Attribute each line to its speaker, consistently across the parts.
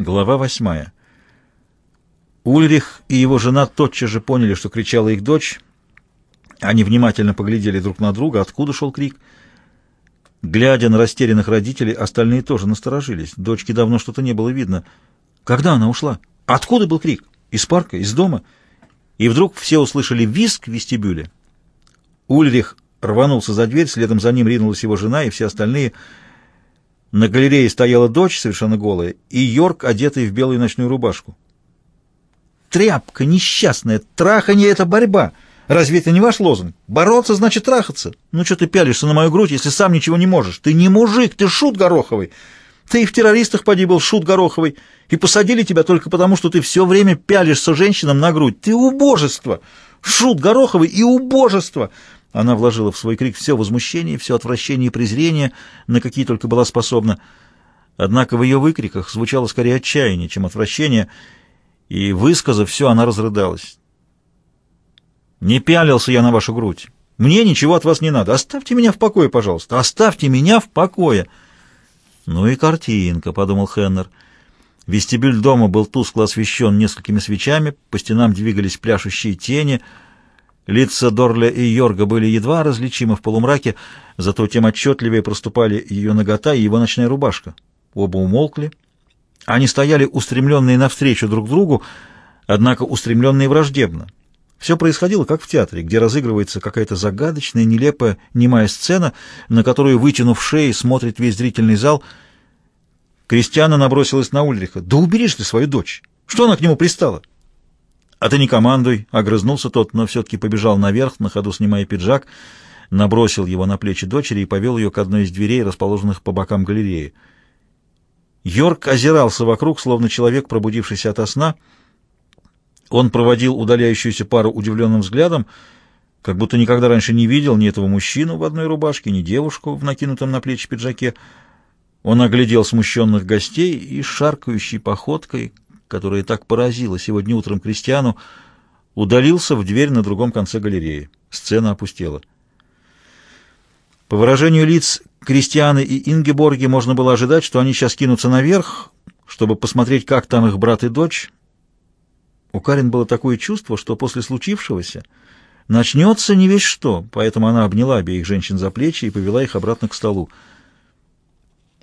Speaker 1: Глава восьмая. Ульрих и его жена тотчас же поняли, что кричала их дочь. Они внимательно поглядели друг на друга, откуда шел крик. Глядя на растерянных родителей, остальные тоже насторожились. Дочки давно что-то не было видно. Когда она ушла? Откуда был крик? Из парка? Из дома? И вдруг все услышали визг в вестибюле. Ульрих рванулся за дверь, следом за ним ринулась его жена и все остальные — на галерее стояла дочь, совершенно голая, и Йорк, одетый в белую ночную рубашку. «Тряпка несчастная! Траханье — это борьба! Разве это не ваш лозунг? Бороться значит трахаться! Ну что ты пялишься на мою грудь, если сам ничего не можешь? Ты не мужик, ты шут гороховый! Ты и в террористах поди был шут гороховый, и посадили тебя только потому, что ты все время пялишься женщинам на грудь. Ты убожество! Шут гороховый и убожество!» Она вложила в свой крик все возмущение, все отвращение и презрение, на какие только была способна. Однако в ее выкриках звучало скорее отчаяние, чем отвращение, и, высказав все, она разрыдалась. «Не пялился я на вашу грудь. Мне ничего от вас не надо. Оставьте меня в покое, пожалуйста. Оставьте меня в покое!» «Ну и картинка», — подумал Хеннер. Вестибюль дома был тускло освещен несколькими свечами, по стенам двигались пляшущие тени — Лица Дорля и Йорга были едва различимы в полумраке, зато тем отчетливее проступали ее нагота и его ночная рубашка. Оба умолкли. Они стояли устремленные навстречу друг другу, однако устремленные враждебно. Все происходило как в театре, где разыгрывается какая-то загадочная, нелепая, немая сцена, на которую, вытянув шеи, смотрит весь зрительный зал. Кристиана набросилась на Ульриха. «Да уберишь ты свою дочь! Что она к нему пристала?» «А ты не командуй!» — огрызнулся тот, но все-таки побежал наверх, на ходу снимая пиджак, набросил его на плечи дочери и повел ее к одной из дверей, расположенных по бокам галереи. Йорк озирался вокруг, словно человек, пробудившийся ото сна. Он проводил удаляющуюся пару удивленным взглядом, как будто никогда раньше не видел ни этого мужчину в одной рубашке, ни девушку в накинутом на плечи пиджаке. Он оглядел смущенных гостей и шаркающей походкой, которая так поразила сегодня утром крестьяну, удалился в дверь на другом конце галереи. Сцена опустела. По выражению лиц Кристианы и Ингеборги можно было ожидать, что они сейчас кинутся наверх, чтобы посмотреть, как там их брат и дочь. У Карин было такое чувство, что после случившегося начнется не весь что, поэтому она обняла обеих женщин за плечи и повела их обратно к столу.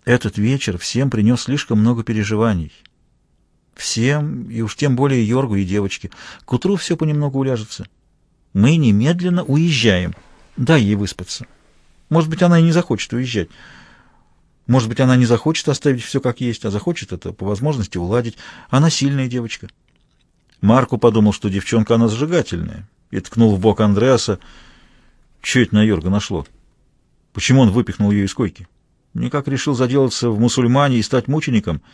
Speaker 1: Этот вечер всем принес слишком много переживаний. Всем, и уж тем более Йоргу и девочке. К утру все понемногу уляжется. Мы немедленно уезжаем. Дай ей выспаться. Может быть, она и не захочет уезжать. Может быть, она не захочет оставить все как есть, а захочет это по возможности уладить. Она сильная девочка. Марку подумал, что девчонка она зажигательная, и ткнул в бок Андреаса. Че это на Йорга нашло? Почему он выпихнул ее из койки? Никак решил заделаться в мусульмане и стать мучеником —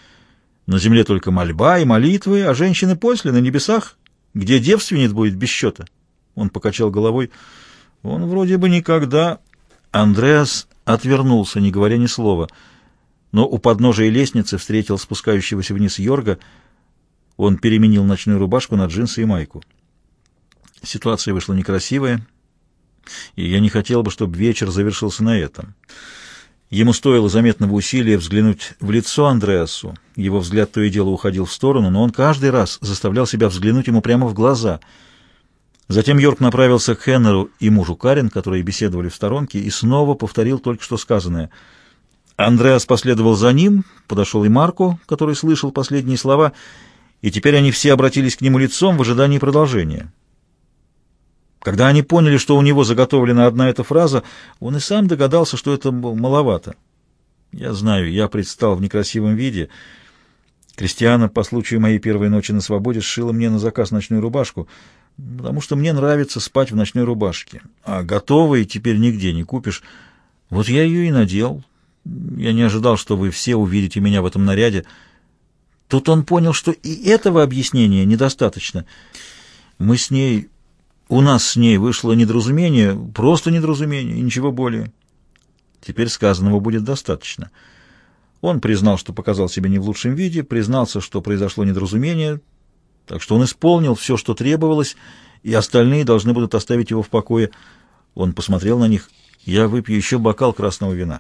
Speaker 1: на земле только мольба и молитвы, а женщины после, на небесах, где девственниц будет без счета. Он покачал головой. Он вроде бы никогда... Андреас отвернулся, не говоря ни слова, но у подножия лестницы встретил спускающегося вниз Йорга. Он переменил ночную рубашку на джинсы и майку. Ситуация вышла некрасивая, и я не хотел бы, чтобы вечер завершился на этом. Ему стоило заметного усилия взглянуть в лицо Андреасу. Его взгляд то и дело уходил в сторону, но он каждый раз заставлял себя взглянуть ему прямо в глаза. Затем Йорк направился к Хеннеру и мужу Карен, которые беседовали в сторонке, и снова повторил только что сказанное. Андреас последовал за ним, подошел и Марко, который слышал последние слова, и теперь они все обратились к нему лицом в ожидании продолжения. Когда они поняли, что у него заготовлена одна эта фраза, он и сам догадался, что это маловато. Я знаю, я предстал в некрасивом виде. Кристиана по случаю моей первой ночи на свободе сшила мне на заказ ночную рубашку, потому что мне нравится спать в ночной рубашке, а готовой теперь нигде не купишь. Вот я ее и надел. Я не ожидал, что вы все увидите меня в этом наряде. Тут он понял, что и этого объяснения недостаточно. Мы с ней у нас с ней вышло недоразумение, просто недоразумение, ничего более. Теперь сказанного будет достаточно. Он признал, что показал себя не в лучшем виде, признался, что произошло недоразумение, так что он исполнил все, что требовалось, и остальные должны будут оставить его в покое. Он посмотрел на них. «Я выпью еще бокал красного вина».